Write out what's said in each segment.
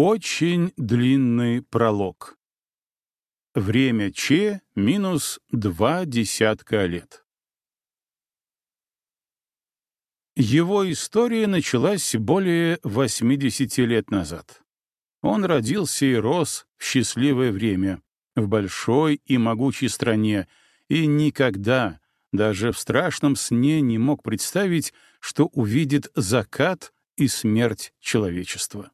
Очень длинный пролог. Время Че минус два десятка лет. Его история началась более 80 лет назад. Он родился и рос в счастливое время, в большой и могучей стране, и никогда, даже в страшном сне, не мог представить, что увидит закат и смерть человечества.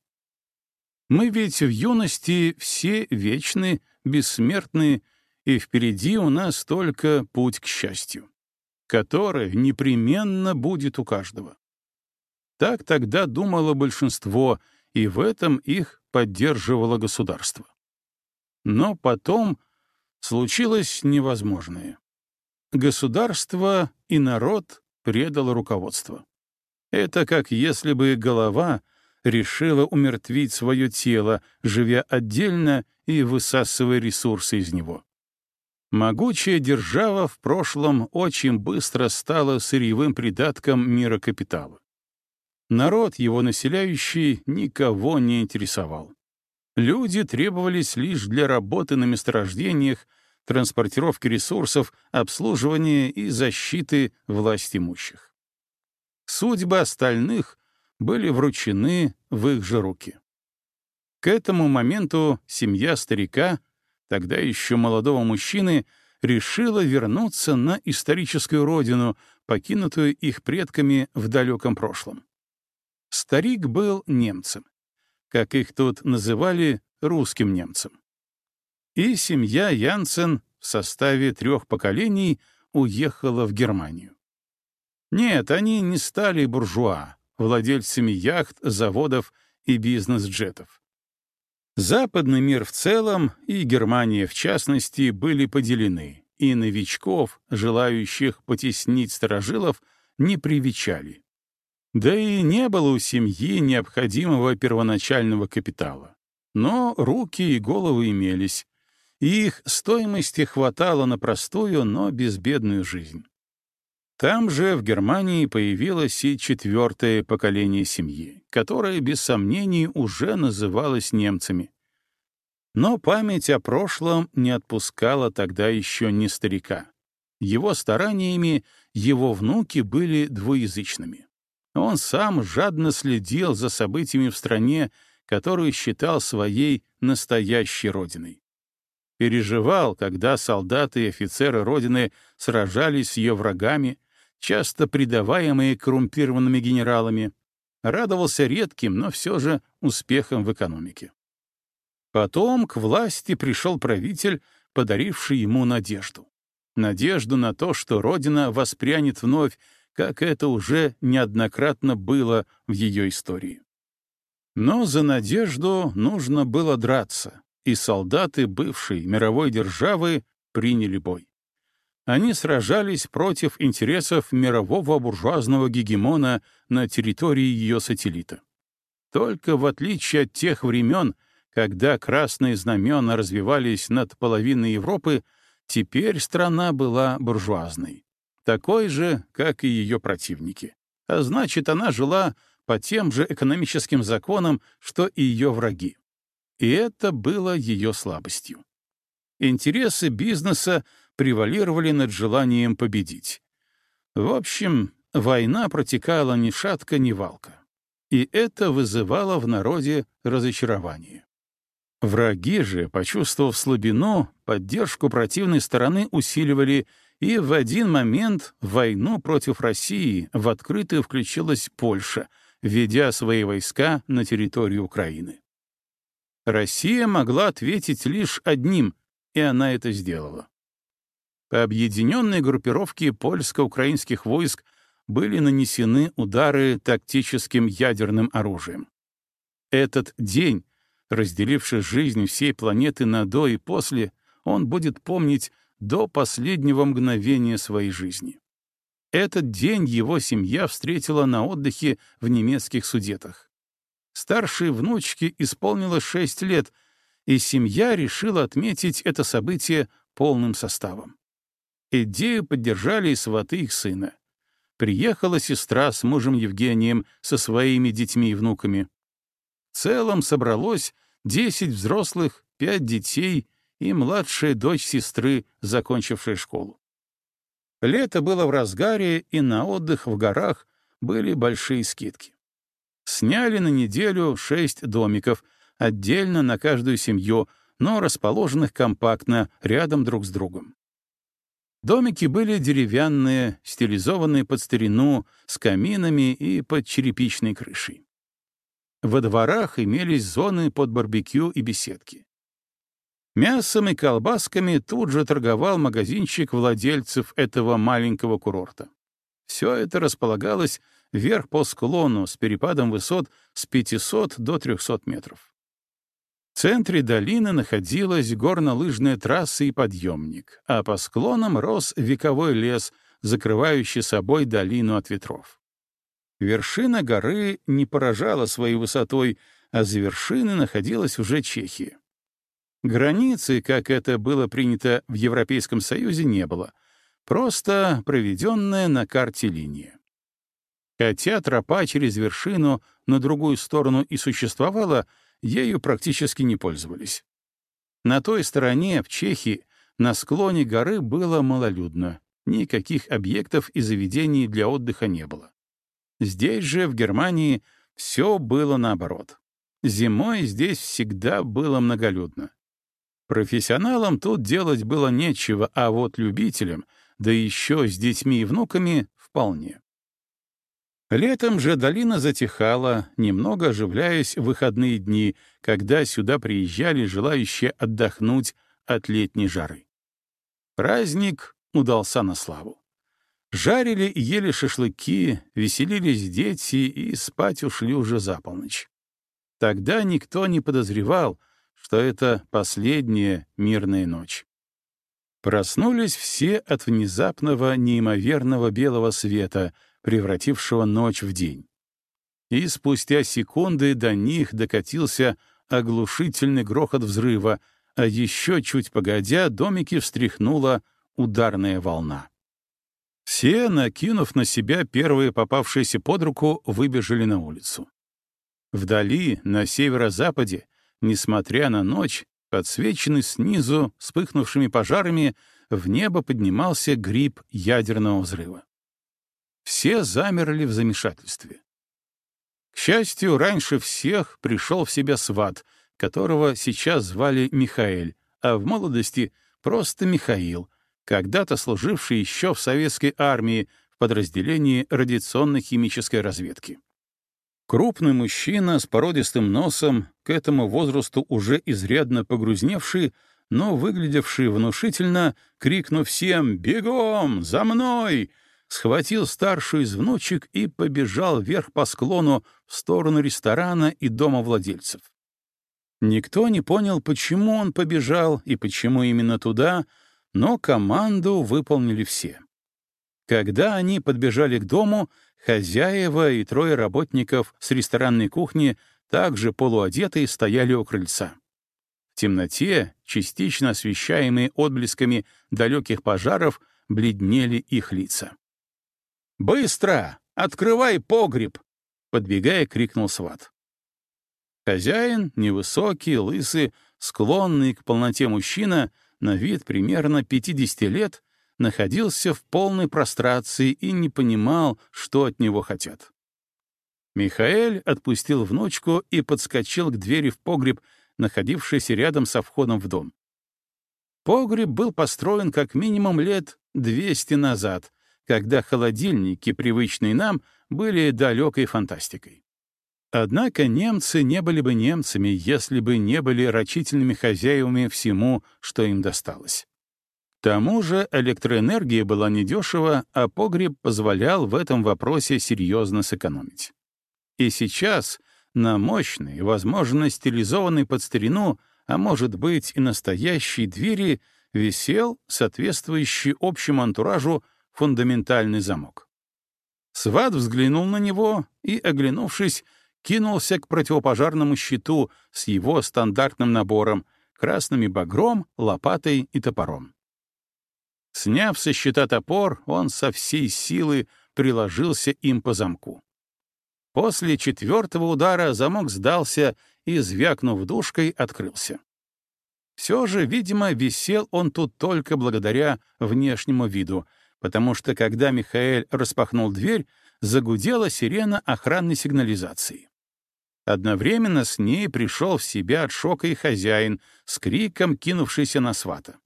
Мы ведь в юности все вечны, бессмертны, и впереди у нас только путь к счастью, который непременно будет у каждого. Так тогда думало большинство, и в этом их поддерживало государство. Но потом случилось невозможное. Государство и народ предало руководство. Это как если бы голова — решила умертвить свое тело, живя отдельно и высасывая ресурсы из него. Могучая держава в прошлом очень быстро стала сырьевым придатком мира капитала. Народ, его населяющий, никого не интересовал. Люди требовались лишь для работы на месторождениях, транспортировки ресурсов, обслуживания и защиты власть имущих. Судьба остальных были вручены в их же руки. К этому моменту семья старика, тогда еще молодого мужчины, решила вернуться на историческую родину, покинутую их предками в далеком прошлом. Старик был немцем, как их тут называли, русским немцем. И семья Янсен в составе трех поколений уехала в Германию. Нет, они не стали буржуа, владельцами яхт, заводов и бизнес-джетов. Западный мир в целом и Германия в частности были поделены, и новичков, желающих потеснить сторожилов, не привечали. Да и не было у семьи необходимого первоначального капитала. Но руки и головы имелись, и их стоимости хватало на простую, но безбедную жизнь. Там же, в Германии, появилось и четвертое поколение семьи, которое, без сомнений, уже называлось немцами. Но память о прошлом не отпускала тогда еще ни старика. Его стараниями его внуки были двуязычными. Он сам жадно следил за событиями в стране, которую считал своей настоящей родиной. Переживал, когда солдаты и офицеры Родины сражались с ее врагами, часто предаваемые коррумпированными генералами, радовался редким, но все же успехам в экономике. Потом к власти пришел правитель, подаривший ему надежду. Надежду на то, что Родина воспрянет вновь, как это уже неоднократно было в ее истории. Но за надежду нужно было драться, и солдаты бывшей мировой державы приняли бой. Они сражались против интересов мирового буржуазного гегемона на территории ее сателлита. Только в отличие от тех времен, когда красные знамена развивались над половиной Европы, теперь страна была буржуазной, такой же, как и ее противники. А значит, она жила по тем же экономическим законам, что и ее враги. И это было ее слабостью. Интересы бизнеса превалировали над желанием победить. В общем, война протекала ни шатка, ни валка. И это вызывало в народе разочарование. Враги же, почувствовав слабину, поддержку противной стороны усиливали, и в один момент в войну против России в открытую включилась Польша, ведя свои войска на территорию Украины. Россия могла ответить лишь одним, и она это сделала. Объединенной группировке польско-украинских войск были нанесены удары тактическим ядерным оружием. Этот день, разделивший жизнь всей планеты на до и после, он будет помнить до последнего мгновения своей жизни. Этот день его семья встретила на отдыхе в немецких судетах. Старшей внучке исполнилось шесть лет, и семья решила отметить это событие полным составом. Идею поддержали и сваты их сына. Приехала сестра с мужем Евгением со своими детьми и внуками. В целом собралось 10 взрослых, 5 детей и младшая дочь сестры, закончившая школу. Лето было в разгаре, и на отдых в горах были большие скидки. Сняли на неделю шесть домиков, отдельно на каждую семью, но расположенных компактно, рядом друг с другом. Домики были деревянные, стилизованные под старину, с каминами и под черепичной крышей. Во дворах имелись зоны под барбекю и беседки. Мясом и колбасками тут же торговал магазинчик владельцев этого маленького курорта. Все это располагалось вверх по склону с перепадом высот с 500 до 300 метров. В центре долины находилась горнолыжная трасса и подъемник, а по склонам рос вековой лес, закрывающий собой долину от ветров. Вершина горы не поражала своей высотой, а за вершиной находилась уже Чехия. Границы, как это было принято в Европейском Союзе, не было. Просто проведенная на карте линия. Хотя тропа через вершину на другую сторону и существовала, ею практически не пользовались. На той стороне, в Чехии, на склоне горы было малолюдно. Никаких объектов и заведений для отдыха не было. Здесь же, в Германии, все было наоборот. Зимой здесь всегда было многолюдно. Профессионалам тут делать было нечего, а вот любителям, да еще с детьми и внуками, вполне. Летом же долина затихала, немного оживляясь в выходные дни, когда сюда приезжали желающие отдохнуть от летней жары. Праздник удался на славу. Жарили и ели шашлыки, веселились дети и спать ушли уже за полночь. Тогда никто не подозревал — что это последняя мирная ночь. Проснулись все от внезапного неимоверного белого света, превратившего ночь в день. И спустя секунды до них докатился оглушительный грохот взрыва, а еще чуть погодя домики встряхнула ударная волна. Все, накинув на себя первые попавшиеся под руку, выбежали на улицу. Вдали, на северо-западе, Несмотря на ночь, подсвеченный снизу вспыхнувшими пожарами, в небо поднимался гриб ядерного взрыва. Все замерли в замешательстве. К счастью, раньше всех пришел в себя сват, которого сейчас звали Михаэль, а в молодости просто Михаил, когда-то служивший еще в советской армии в подразделении радиационно-химической разведки. Крупный мужчина с породистым носом, к этому возрасту уже изрядно погрузневший, но выглядевший внушительно, крикнув всем «Бегом! За мной!», схватил старшую из внучек и побежал вверх по склону в сторону ресторана и дома владельцев. Никто не понял, почему он побежал и почему именно туда, но команду выполнили все. Когда они подбежали к дому, хозяева и трое работников с ресторанной кухни, также полуодетые, стояли у крыльца. В темноте, частично освещаемые отблесками далеких пожаров, бледнели их лица. «Быстро! Открывай погреб!» — подбегая, крикнул сват. Хозяин, невысокий, лысый, склонный к полноте мужчина, на вид примерно 50 лет, находился в полной прострации и не понимал, что от него хотят. Михаэль отпустил внучку и подскочил к двери в погреб, находившийся рядом со входом в дом. Погреб был построен как минимум лет 200 назад, когда холодильники, привычные нам, были далекой фантастикой. Однако немцы не были бы немцами, если бы не были рачительными хозяевами всему, что им досталось тому же электроэнергия была недешева, а погреб позволял в этом вопросе серьезно сэкономить. И сейчас на мощной, возможно, стилизованной под старину, а может быть и настоящей двери, висел соответствующий общему антуражу фундаментальный замок. Сват взглянул на него и, оглянувшись, кинулся к противопожарному щиту с его стандартным набором — красными багром, лопатой и топором. Сняв со щита топор, он со всей силы приложился им по замку. После четвертого удара замок сдался и, звякнув душкой, открылся. Все же, видимо, висел он тут только благодаря внешнему виду, потому что, когда Михаэль распахнул дверь, загудела сирена охранной сигнализации. Одновременно с ней пришел в себя от шока и хозяин, с криком кинувшийся на свата.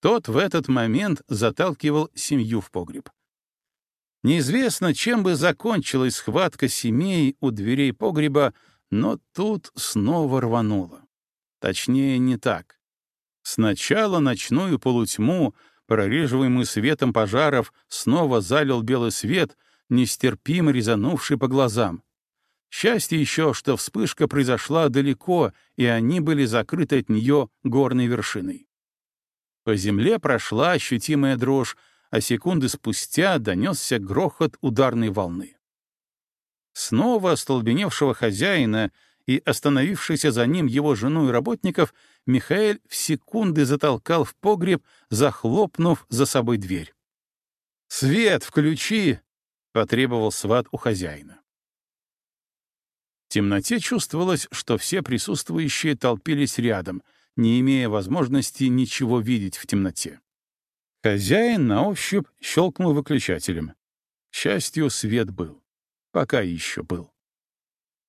Тот в этот момент заталкивал семью в погреб. Неизвестно, чем бы закончилась схватка семей у дверей погреба, но тут снова рвануло. Точнее, не так. Сначала ночную полутьму, прореживаемую светом пожаров, снова залил белый свет, нестерпимо резанувший по глазам. Счастье еще, что вспышка произошла далеко, и они были закрыты от нее горной вершиной. По земле прошла ощутимая дрожь, а секунды спустя донесся грохот ударной волны. Снова остолбеневшего хозяина и остановившийся за ним его жену и работников, Михаил в секунды затолкал в погреб, захлопнув за собой дверь. «Свет включи!» — потребовал сват у хозяина. В темноте чувствовалось, что все присутствующие толпились рядом, не имея возможности ничего видеть в темноте. Хозяин на ощупь щелкнул выключателем. К счастью, свет был. Пока еще был.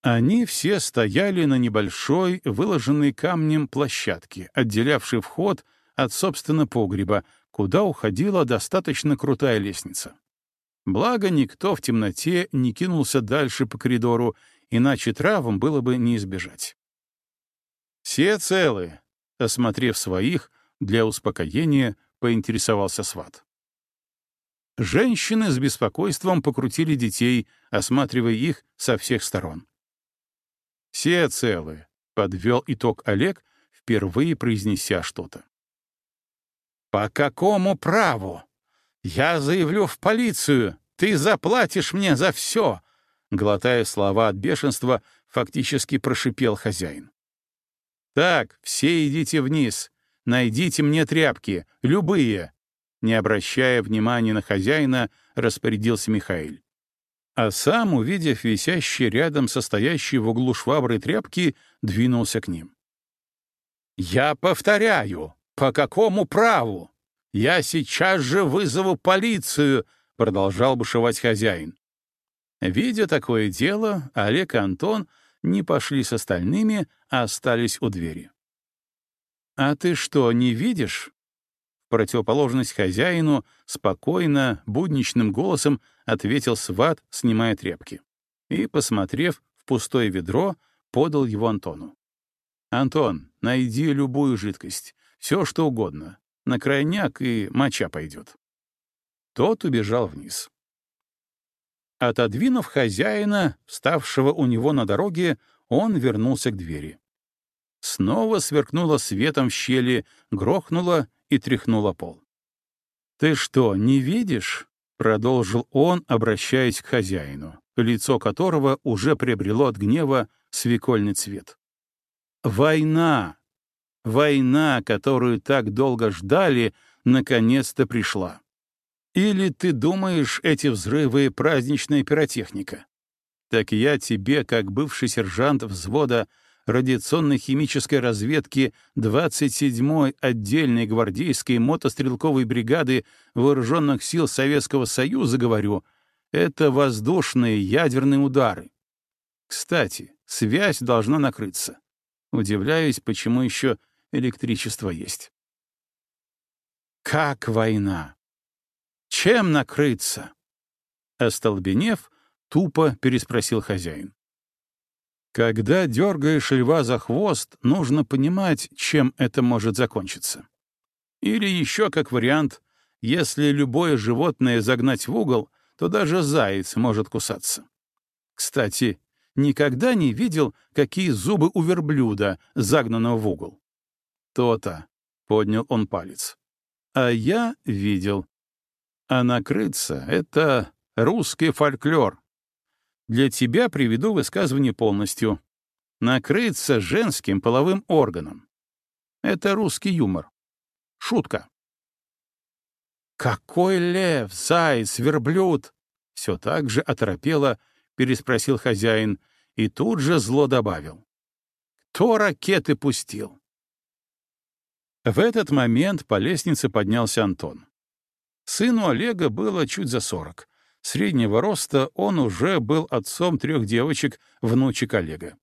Они все стояли на небольшой, выложенной камнем площадке, отделявшей вход от, собственно, погреба, куда уходила достаточно крутая лестница. Благо, никто в темноте не кинулся дальше по коридору, иначе травм было бы не избежать. «Все целы», — осмотрев своих, для успокоения поинтересовался сват. Женщины с беспокойством покрутили детей, осматривая их со всех сторон. «Все целы», — подвел итог Олег, впервые произнеся что-то. «По какому праву? Я заявлю в полицию. Ты заплатишь мне за все!» Глотая слова от бешенства, фактически прошипел хозяин. «Так, все идите вниз. Найдите мне тряпки, любые!» Не обращая внимания на хозяина, распорядился Михаил а сам, увидев висящие рядом состоящие в углу швабры тряпки, двинулся к ним. «Я повторяю, по какому праву? Я сейчас же вызову полицию!» — продолжал бушевать хозяин. Видя такое дело, Олег и Антон не пошли с остальными, а остались у двери. «А ты что, не видишь?» Противоположность хозяину, спокойно, будничным голосом ответил сват, снимая тряпки. И, посмотрев в пустое ведро, подал его Антону. «Антон, найди любую жидкость, все что угодно. На крайняк и моча пойдет». Тот убежал вниз. Отодвинув хозяина, вставшего у него на дороге, он вернулся к двери. Снова сверкнуло светом в щели, грохнуло и тряхнуло пол. «Ты что, не видишь?» — продолжил он, обращаясь к хозяину, лицо которого уже приобрело от гнева свекольный цвет. «Война! Война, которую так долго ждали, наконец-то пришла. Или ты думаешь, эти взрывы — праздничная пиротехника? Так я тебе, как бывший сержант взвода, радиационно-химической разведки 27-й отдельной гвардейской мотострелковой бригады Вооруженных сил Советского Союза говорю, это воздушные ядерные удары. Кстати, связь должна накрыться. Удивляюсь, почему еще электричество есть. Как война? Чем накрыться? Остолбенев, тупо переспросил хозяин. Когда дергаешь льва за хвост, нужно понимать, чем это может закончиться. Или еще как вариант, если любое животное загнать в угол, то даже заяц может кусаться. Кстати, никогда не видел, какие зубы у верблюда, загнанного в угол. То-то, — поднял он палец. А я видел. А накрыться — это русский фольклор, для тебя приведу высказывание полностью. Накрыться женским половым органом. Это русский юмор. Шутка. «Какой лев, заяц, верблюд!» Все так же оторопело — переспросил хозяин, и тут же зло добавил. «Кто ракеты пустил?» В этот момент по лестнице поднялся Антон. Сыну Олега было чуть за сорок. Среднего роста он уже был отцом трех девочек, внучек Олега.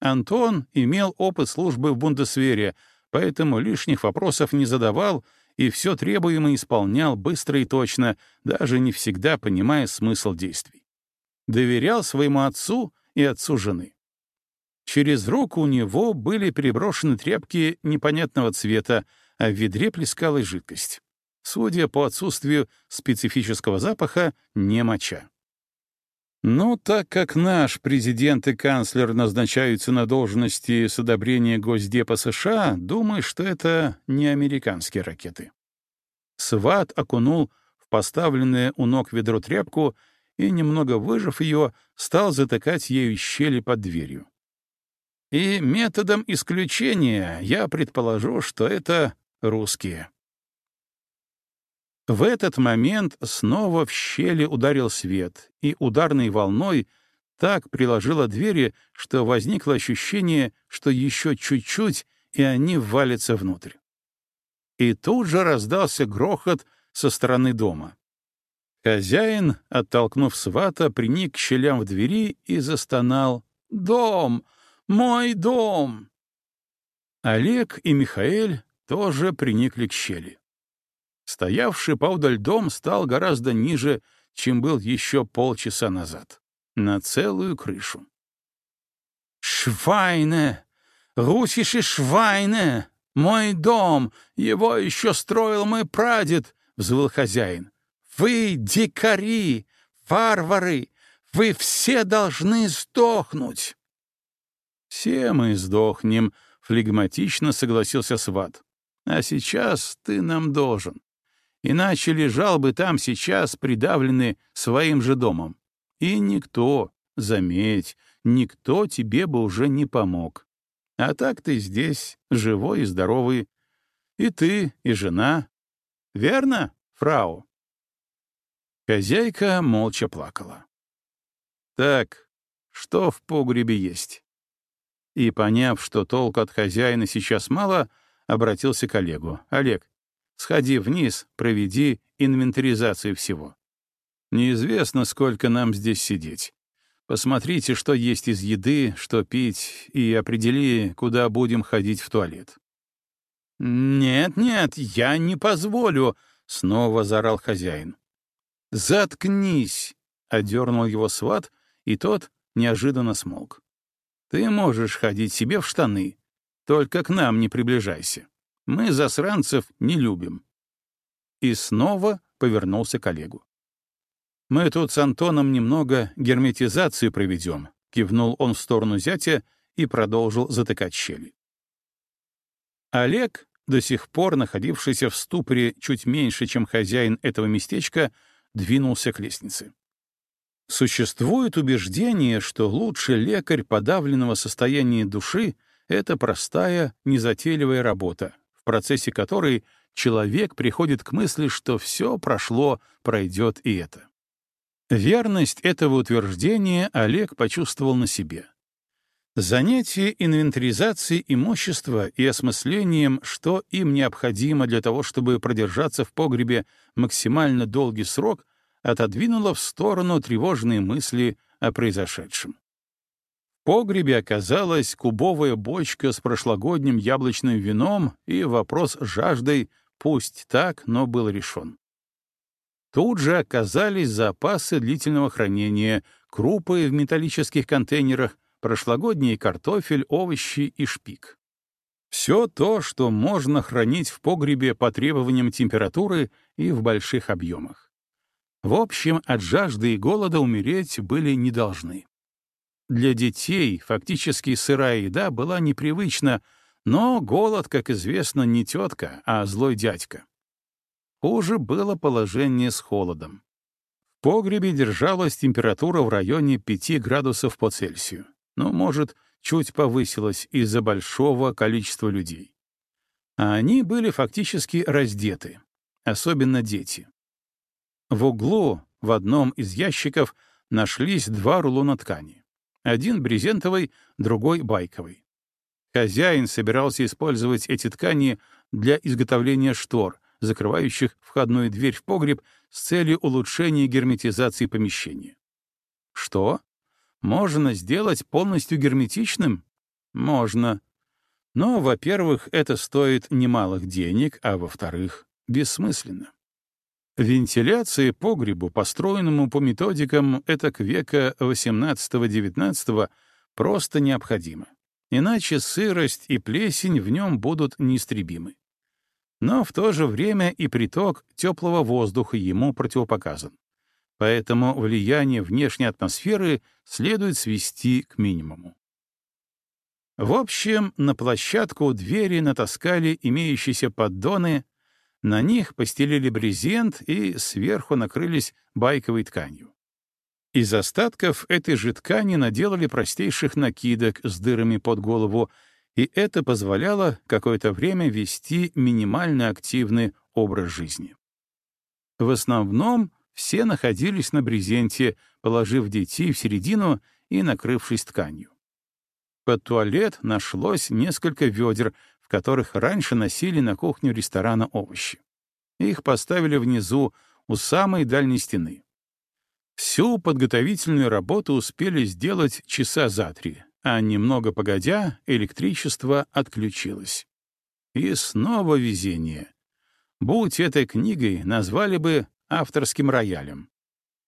Антон имел опыт службы в Бундесвере, поэтому лишних вопросов не задавал и все требуемое исполнял быстро и точно, даже не всегда понимая смысл действий. Доверял своему отцу и отцу жены. Через руку у него были переброшены тряпки непонятного цвета, а в ведре плескалась жидкость. Судя по отсутствию специфического запаха, не моча. Но так как наш президент и канцлер назначаются на должности с одобрения Госдепа США, думаю, что это не американские ракеты. Сват окунул в поставленное у ног ведро тряпку и, немного выжав ее, стал затыкать ею щели под дверью. И методом исключения я предположу, что это русские. В этот момент снова в щели ударил свет, и ударной волной так приложило двери, что возникло ощущение, что еще чуть-чуть, и они валятся внутрь. И тут же раздался грохот со стороны дома. Хозяин, оттолкнув свата, приник к щелям в двери и застонал. «Дом! Мой дом!» Олег и Михаэль тоже приникли к щели. Стоявший поудаль дом стал гораздо ниже, чем был еще полчаса назад. На целую крышу. «Швайне! Русиши Швайне! Мой дом! Его еще строил мой прадед!» — взвыл хозяин. «Вы дикари! Варвары! Вы все должны сдохнуть!» «Все мы сдохнем», — флегматично согласился сват. «А сейчас ты нам должен иначе лежал бы там сейчас придавленный своим же домом. И никто, заметь, никто тебе бы уже не помог. А так ты здесь, живой и здоровый. И ты, и жена. Верно, фрау?» Хозяйка молча плакала. «Так, что в погребе есть?» И, поняв, что толк от хозяина сейчас мало, обратился к Олегу. «Олег, Сходи вниз, проведи инвентаризацию всего. Неизвестно, сколько нам здесь сидеть. Посмотрите, что есть из еды, что пить, и определи, куда будем ходить в туалет. «Нет, нет, я не позволю!» — снова заорал хозяин. «Заткнись!» — одернул его сват, и тот неожиданно смолк. «Ты можешь ходить себе в штаны, только к нам не приближайся. Мы засранцев не любим. И снова повернулся к коллегу. Мы тут с Антоном немного герметизацию проведем, кивнул он в сторону зятя и продолжил затыкать щели. Олег, до сих пор находившийся в ступоре чуть меньше, чем хозяин этого местечка, двинулся к лестнице. Существует убеждение, что лучший лекарь подавленного состояния души — это простая, незатейливая работа, процессе которой человек приходит к мысли, что все прошло, пройдет и это. Верность этого утверждения Олег почувствовал на себе. Занятие инвентаризацией имущества и осмыслением, что им необходимо для того, чтобы продержаться в погребе максимально долгий срок, отодвинуло в сторону тревожные мысли о произошедшем погребе оказалась кубовая бочка с прошлогодним яблочным вином, и вопрос с жаждой, пусть так, но был решен. Тут же оказались запасы длительного хранения, крупы в металлических контейнерах, прошлогодний картофель, овощи и шпик. Все то, что можно хранить в погребе по требованиям температуры и в больших объемах. В общем, от жажды и голода умереть были не должны. Для детей фактически сырая еда была непривычна, но голод, как известно, не тетка, а злой дядька. Хуже было положение с холодом. В погребе держалась температура в районе 5 градусов по Цельсию. Ну, может, чуть повысилась из-за большого количества людей. А они были фактически раздеты, особенно дети. В углу, в одном из ящиков, нашлись два рулона ткани. Один брезентовый, другой байковый. Хозяин собирался использовать эти ткани для изготовления штор, закрывающих входную дверь в погреб с целью улучшения герметизации помещения. Что? Можно сделать полностью герметичным? Можно. Но, во-первых, это стоит немалых денег, а во-вторых, бессмысленно. Вентиляция погребу, построенному по методикам этак века XVIII-XIX, просто необходима. Иначе сырость и плесень в нем будут неистребимы. Но в то же время и приток теплого воздуха ему противопоказан. Поэтому влияние внешней атмосферы следует свести к минимуму. В общем, на площадку двери натаскали имеющиеся поддоны, на них постелили брезент и сверху накрылись байковой тканью. Из остатков этой же ткани наделали простейших накидок с дырами под голову, и это позволяло какое-то время вести минимально активный образ жизни. В основном все находились на брезенте, положив детей в середину и накрывшись тканью. Под туалет нашлось несколько ведер, которых раньше носили на кухню ресторана овощи. Их поставили внизу, у самой дальней стены. Всю подготовительную работу успели сделать часа за три, а немного погодя электричество отключилось. И снова везение. Будь этой книгой, назвали бы авторским роялем.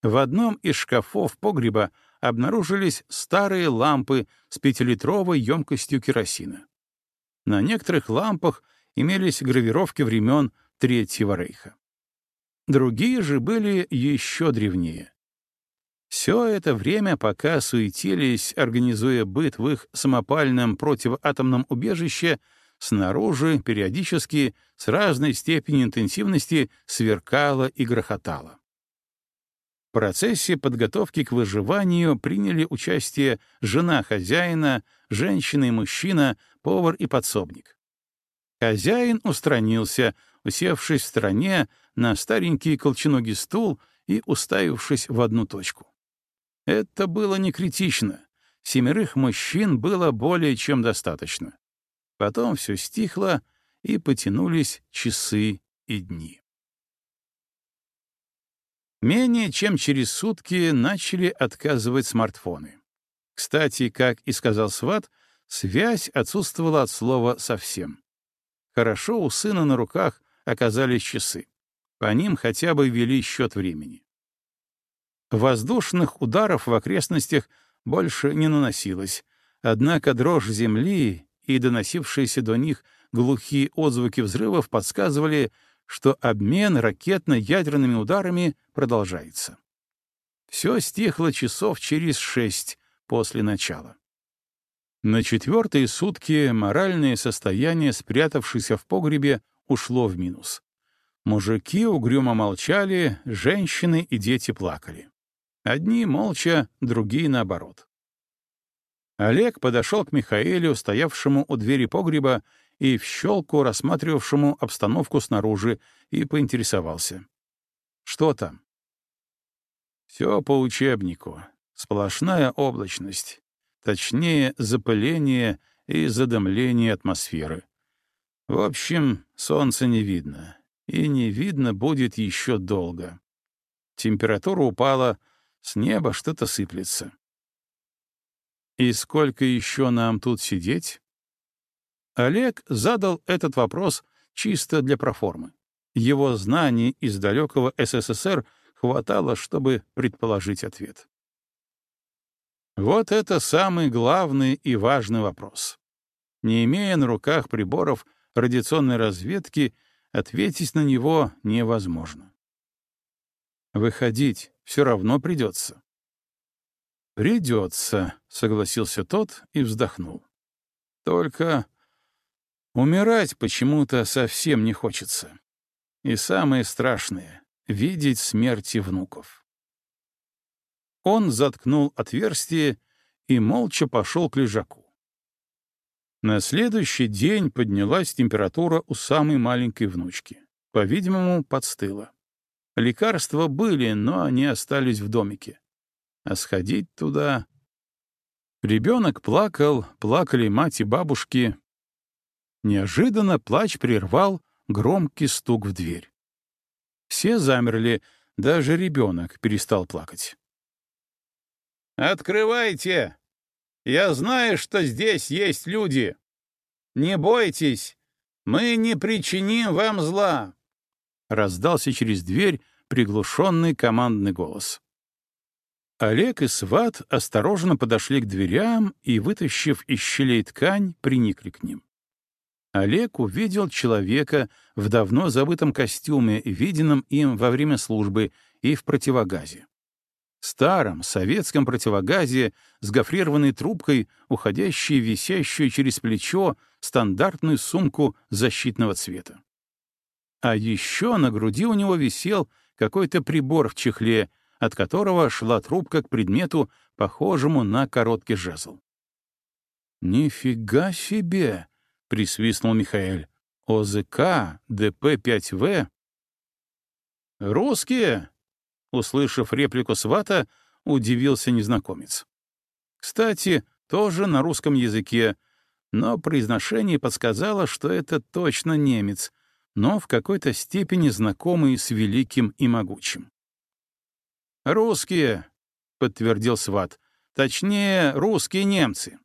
В одном из шкафов погреба обнаружились старые лампы с пятилитровой емкостью керосина. На некоторых лампах имелись гравировки времен Третьего Рейха. Другие же были еще древнее. Все это время, пока суетились, организуя быт в их самопальном противоатомном убежище, снаружи периодически с разной степенью интенсивности сверкало и грохотало. В процессе подготовки к выживанию приняли участие жена хозяина, женщина и мужчина, повар и подсобник. Хозяин устранился, усевшись в стороне на старенький колченогий стул и уставившись в одну точку. Это было не критично. Семерых мужчин было более чем достаточно. Потом все стихло, и потянулись часы и дни. Менее чем через сутки начали отказывать смартфоны. Кстати, как и сказал Сват, связь отсутствовала от слова совсем. Хорошо у сына на руках оказались часы. По ним хотя бы вели счет времени. Воздушных ударов в окрестностях больше не наносилось, однако дрожь земли и доносившиеся до них глухие отзвуки взрывов подсказывали, что обмен ракетно-ядерными ударами продолжается. Все стихло часов через шесть после начала. На четвертые сутки моральное состояние, спрятавшееся в погребе, ушло в минус. Мужики угрюмо молчали, женщины и дети плакали. Одни молча, другие наоборот. Олег подошел к Михаэлю, стоявшему у двери погреба, и в щелку рассматривавшему обстановку снаружи, и поинтересовался. «Что там?» «Все по учебнику. Сплошная облачность. Точнее, запыление и задымление атмосферы. В общем, солнца не видно. И не видно будет еще долго. Температура упала, с неба что-то сыплется. И сколько еще нам тут сидеть? Олег задал этот вопрос чисто для проформы. Его знаний из далекого СССР хватало, чтобы предположить ответ. Вот это самый главный и важный вопрос. Не имея на руках приборов радиационной разведки, ответить на него невозможно. Выходить все равно придется. «Придется», — согласился тот и вздохнул. «Только умирать почему-то совсем не хочется. И самое страшное — видеть смерти внуков». Он заткнул отверстие и молча пошел к лежаку. На следующий день поднялась температура у самой маленькой внучки. По-видимому, подстыла. Лекарства были, но они остались в домике. А сходить туда... Ребенок плакал, плакали мать и бабушки. Неожиданно плач прервал громкий стук в дверь. Все замерли, даже ребенок перестал плакать. «Открывайте! Я знаю, что здесь есть люди. Не бойтесь, мы не причиним вам зла!» Раздался через дверь приглушенный командный голос. Олег и Сват осторожно подошли к дверям и, вытащив из щелей ткань, приникли к ним. Олег увидел человека в давно забытом костюме, виденном им во время службы и в противогазе. Старом советском противогазе с гофрированной трубкой, уходящей висящую через плечо стандартную сумку защитного цвета. А еще на груди у него висел какой-то прибор в чехле, от которого шла трубка к предмету, похожему на короткий жезл. «Нифига себе!» — присвистнул Михаэль. «ОЗК, ДП-5В?» «Русские!» — услышав реплику свата, удивился незнакомец. Кстати, тоже на русском языке, но произношение подсказало, что это точно немец, но в какой-то степени знакомый с великим и могучим. «Русские», — подтвердил сват, — «точнее, русские немцы».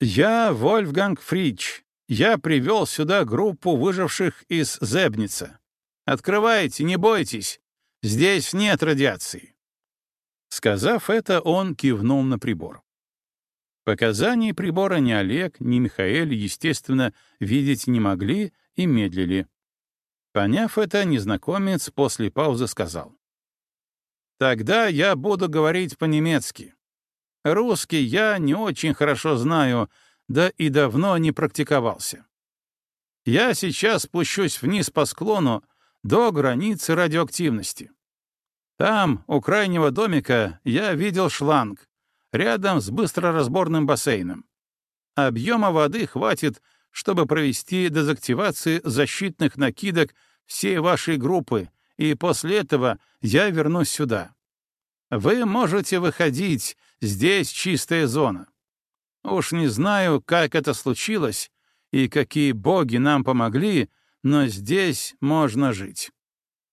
«Я Вольфганг Фрич. Я привел сюда группу выживших из Зебница. Открывайте, не бойтесь. Здесь нет радиации». Сказав это, он кивнул на прибор. Показаний прибора ни Олег, ни Михаэль, естественно, видеть не могли и медлили. Поняв это, незнакомец после паузы сказал. «Тогда я буду говорить по-немецки. Русский я не очень хорошо знаю, да и давно не практиковался. Я сейчас спущусь вниз по склону до границы радиоактивности. Там, у крайнего домика, я видел шланг, рядом с быстроразборным бассейном. Объема воды хватит, чтобы провести дезактивацию защитных накидок всей вашей группы, и после этого я вернусь сюда. Вы можете выходить, здесь чистая зона. Уж не знаю, как это случилось и какие боги нам помогли, но здесь можно жить.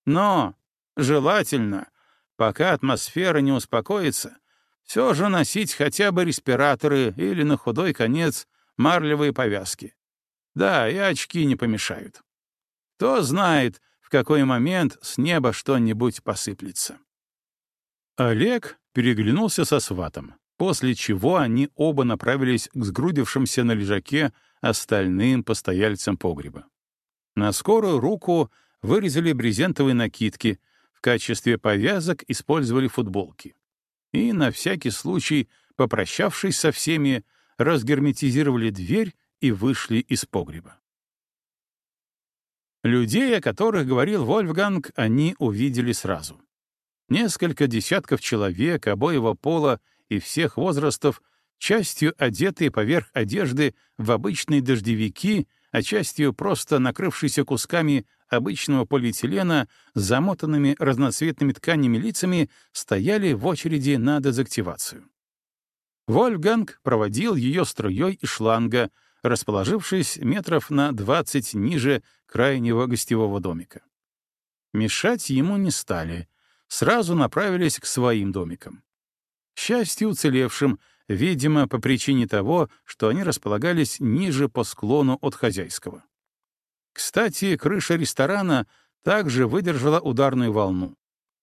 Но желательно, пока атмосфера не успокоится, все же носить хотя бы респираторы или на худой конец марлевые повязки. Да, и очки не помешают. Кто знает, в какой момент с неба что-нибудь посыплется. Олег переглянулся со сватом, после чего они оба направились к сгрудившимся на лежаке остальным постояльцам погреба. На скорую руку вырезали брезентовые накидки, в качестве повязок использовали футболки. И на всякий случай, попрощавшись со всеми, разгерметизировали дверь и вышли из погреба. Людей, о которых говорил Вольфганг, они увидели сразу. Несколько десятков человек обоего пола и всех возрастов, частью одетые поверх одежды в обычные дождевики, а частью просто накрывшиеся кусками обычного полиэтилена замотанными разноцветными тканями лицами, стояли в очереди на дезактивацию. Вольфганг проводил ее струей из шланга, расположившись метров на 20 ниже крайнего гостевого домика. Мешать ему не стали, сразу направились к своим домикам. К счастью, уцелевшим, видимо, по причине того, что они располагались ниже по склону от хозяйского. Кстати, крыша ресторана также выдержала ударную волну.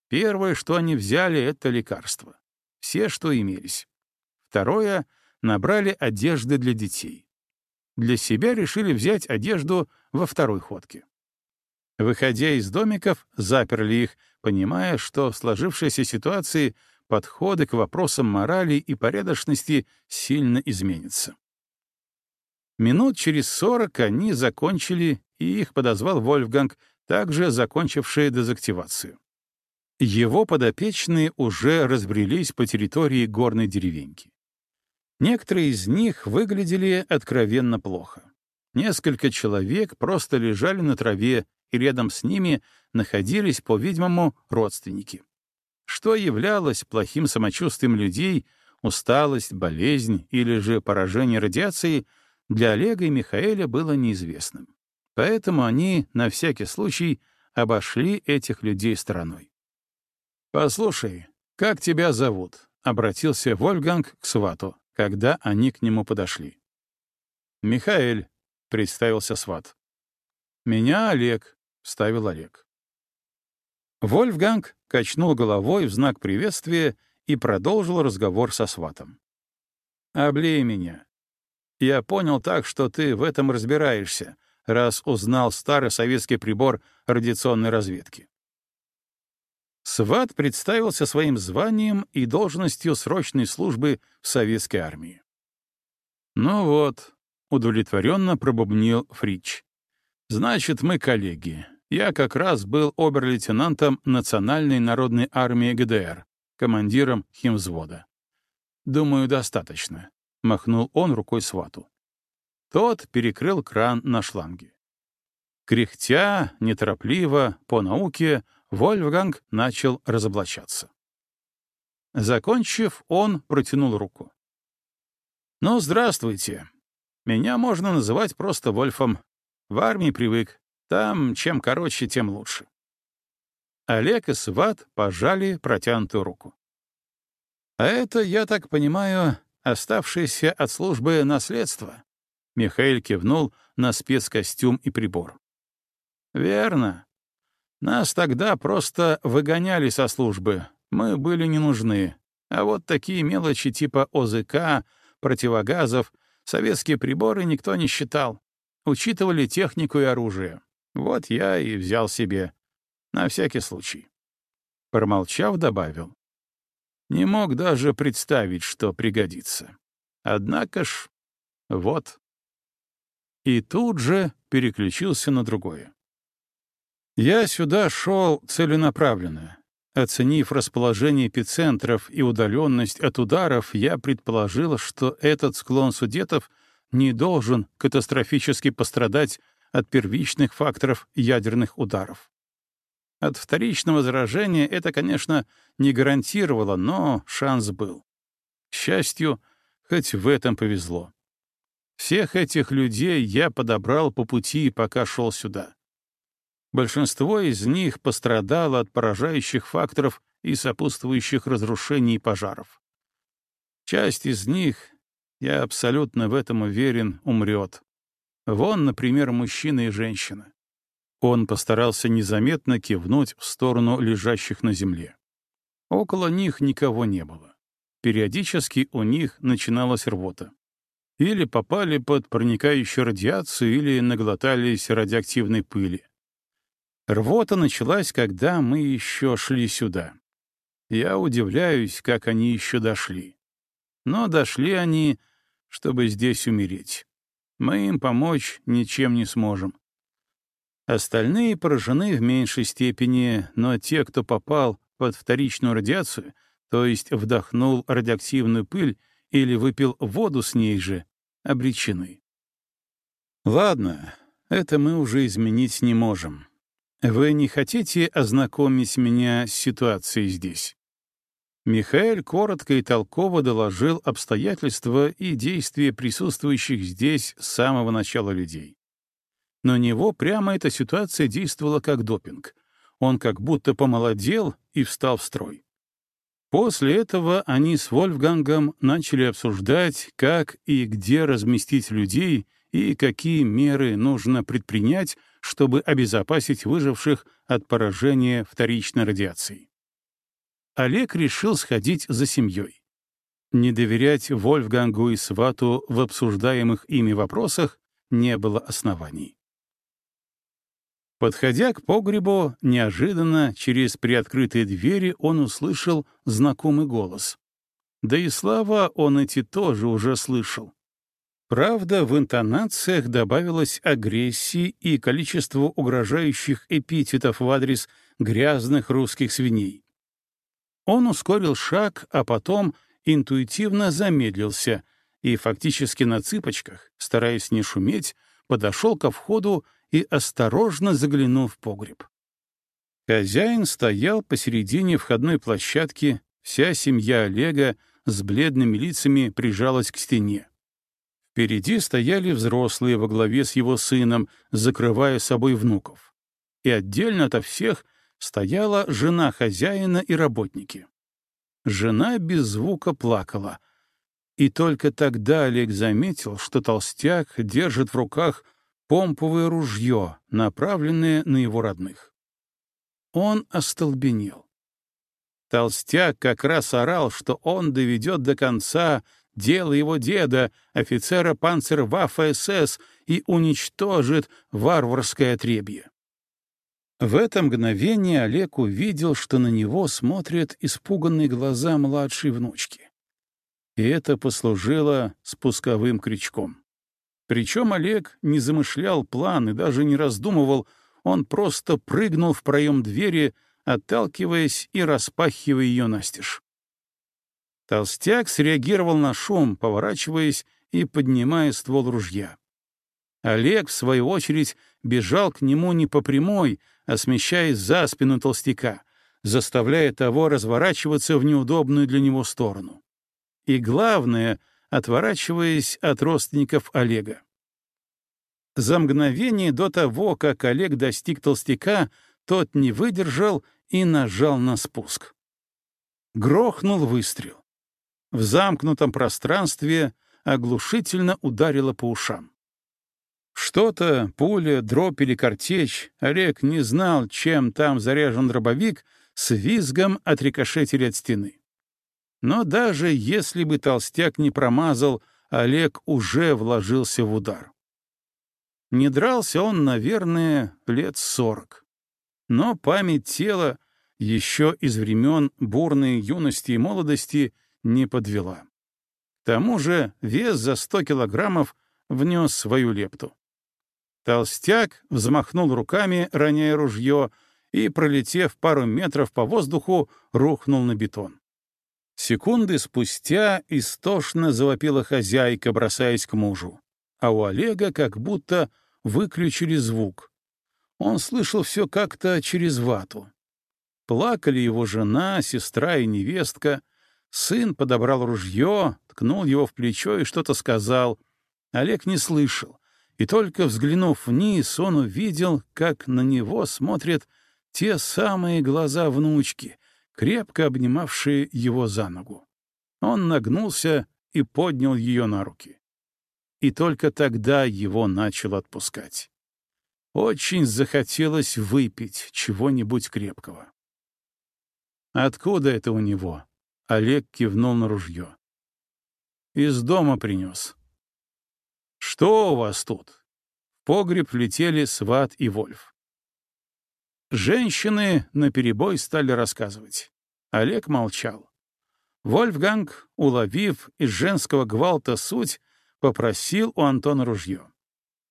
Первое, что они взяли, — это лекарства. Все, что имелись. Второе — набрали одежды для детей. Для себя решили взять одежду во второй ходке. Выходя из домиков, заперли их, понимая, что в сложившейся ситуации подходы к вопросам морали и порядочности сильно изменятся. Минут через сорок они закончили, и их подозвал Вольфганг, также закончивший дезактивацию. Его подопечные уже разбрелись по территории горной деревеньки. Некоторые из них выглядели откровенно плохо. Несколько человек просто лежали на траве, и рядом с ними находились, по-видимому, родственники. Что являлось плохим самочувствием людей, усталость, болезнь или же поражение радиацией, для Олега и Михаэля было неизвестным. Поэтому они, на всякий случай, обошли этих людей стороной. «Послушай, как тебя зовут?» — обратился Вольфганг к свату, когда они к нему подошли. «Михаэль», — представился сват. «Меня Олег», — вставил Олег. Вольфганг качнул головой в знак приветствия и продолжил разговор со сватом. «Облей меня. Я понял так, что ты в этом разбираешься, раз узнал старый советский прибор радиационной разведки. Сват представился своим званием и должностью срочной службы в советской армии. «Ну вот», — удовлетворенно пробубнил Фрич. «Значит, мы коллеги. Я как раз был обер-лейтенантом Национальной народной армии ГДР, командиром химвзвода. Думаю, достаточно», — махнул он рукой свату. Тот перекрыл кран на шланге. Кряхтя, неторопливо, по науке, Вольфганг начал разоблачаться. Закончив, он протянул руку. «Ну, здравствуйте. Меня можно называть просто Вольфом. В армии привык. Там чем короче, тем лучше». Олег и Сват пожали протянутую руку. «А это, я так понимаю, оставшееся от службы наследство?» Михаил кивнул на спецкостюм и прибор. «Верно. Нас тогда просто выгоняли со службы. Мы были не нужны. А вот такие мелочи типа ОЗК, противогазов, советские приборы никто не считал. Учитывали технику и оружие. Вот я и взял себе. На всякий случай». Промолчав, добавил. Не мог даже представить, что пригодится. Однако ж, вот и тут же переключился на другое. Я сюда шел целенаправленно. Оценив расположение эпицентров и удаленность от ударов, я предположил, что этот склон судетов не должен катастрофически пострадать от первичных факторов ядерных ударов. От вторичного заражения это, конечно, не гарантировало, но шанс был. К счастью, хоть в этом повезло. Всех этих людей я подобрал по пути, пока шел сюда. Большинство из них пострадало от поражающих факторов и сопутствующих разрушений пожаров. Часть из них, я абсолютно в этом уверен, умрет. Вон, например, мужчина и женщина. Он постарался незаметно кивнуть в сторону лежащих на земле. Около них никого не было. Периодически у них начиналась рвота или попали под проникающую радиацию, или наглотались радиоактивной пыли. Рвота началась, когда мы еще шли сюда. Я удивляюсь, как они еще дошли. Но дошли они, чтобы здесь умереть. Мы им помочь ничем не сможем. Остальные поражены в меньшей степени, но те, кто попал под вторичную радиацию, то есть вдохнул радиоактивную пыль или выпил воду с ней же, обречены. Ладно, это мы уже изменить не можем. Вы не хотите ознакомить меня с ситуацией здесь? Михаил коротко и толково доложил обстоятельства и действия присутствующих здесь с самого начала людей. На него прямо эта ситуация действовала как допинг. Он как будто помолодел и встал в строй. После этого они с Вольфгангом начали обсуждать, как и где разместить людей и какие меры нужно предпринять, чтобы обезопасить выживших от поражения вторичной радиацией. Олег решил сходить за семьей. Не доверять Вольфгангу и Свату в обсуждаемых ими вопросах не было оснований. Подходя к погребу, неожиданно через приоткрытые двери он услышал знакомый голос. Да и слова он эти тоже уже слышал. Правда, в интонациях добавилось агрессии и количество угрожающих эпитетов в адрес грязных русских свиней. Он ускорил шаг, а потом интуитивно замедлился и фактически на цыпочках, стараясь не шуметь, подошел ко входу и осторожно заглянул в погреб. Хозяин стоял посередине входной площадки, вся семья Олега с бледными лицами прижалась к стене. Впереди стояли взрослые во главе с его сыном, закрывая собой внуков. И отдельно ото всех стояла жена хозяина и работники. Жена без звука плакала. И только тогда Олег заметил, что толстяк держит в руках помповое ружье, направленное на его родных. Он остолбенел. Толстяк как раз орал, что он доведет до конца дело его деда, офицера панцерваффе СС, и уничтожит варварское отребье. В это мгновение Олег увидел, что на него смотрят испуганные глаза младшей внучки. И это послужило спусковым крючком. Причем Олег не замышлял план и даже не раздумывал, он просто прыгнул в проем двери, отталкиваясь и распахивая ее настежь. Толстяк среагировал на шум, поворачиваясь и поднимая ствол ружья. Олег, в свою очередь, бежал к нему не по прямой, а смещаясь за спину толстяка, заставляя того разворачиваться в неудобную для него сторону. И главное, отворачиваясь от родственников Олега. За мгновение до того, как Олег достиг толстяка, тот не выдержал и нажал на спуск. Грохнул выстрел. В замкнутом пространстве оглушительно ударило по ушам. Что-то, пуля, дробь или картечь, Олег не знал, чем там заряжен дробовик, с визгом отрикошетили от стены. Но даже если бы толстяк не промазал, Олег уже вложился в удар. Не дрался он, наверное, лет сорок. Но память тела еще из времен бурной юности и молодости не подвела. К тому же вес за сто килограммов внес свою лепту. Толстяк взмахнул руками, роняя ружье, и, пролетев пару метров по воздуху, рухнул на бетон. Секунды спустя истошно завопила хозяйка, бросаясь к мужу. А у Олега как будто выключили звук. Он слышал все как-то через вату. Плакали его жена, сестра и невестка. Сын подобрал ружье, ткнул его в плечо и что-то сказал. Олег не слышал. И только взглянув вниз, он увидел, как на него смотрят те самые глаза внучки, крепко обнимавшие его за ногу. Он нагнулся и поднял ее на руки и только тогда его начал отпускать. Очень захотелось выпить чего-нибудь крепкого. «Откуда это у него?» — Олег кивнул на ружье. «Из дома принес». «Что у вас тут?» В погреб влетели Сват и Вольф. Женщины наперебой стали рассказывать. Олег молчал. Вольфганг, уловив из женского гвалта суть, Попросил у Антона ружье.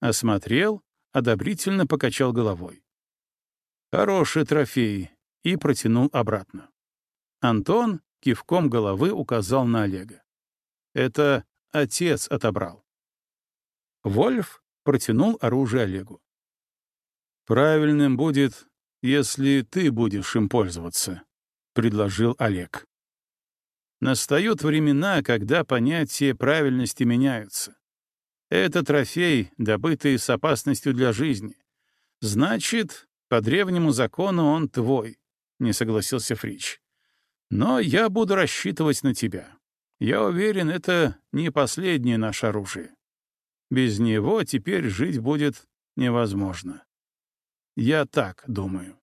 Осмотрел, одобрительно покачал головой. Хороший трофей, и протянул обратно. Антон кивком головы указал на Олега. Это отец отобрал. Вольф протянул оружие Олегу. «Правильным будет, если ты будешь им пользоваться», — предложил Олег. Настают времена, когда понятия правильности меняются. Это трофей, добытый с опасностью для жизни. Значит, по древнему закону он твой, — не согласился Фрич. Но я буду рассчитывать на тебя. Я уверен, это не последнее наше оружие. Без него теперь жить будет невозможно. Я так думаю.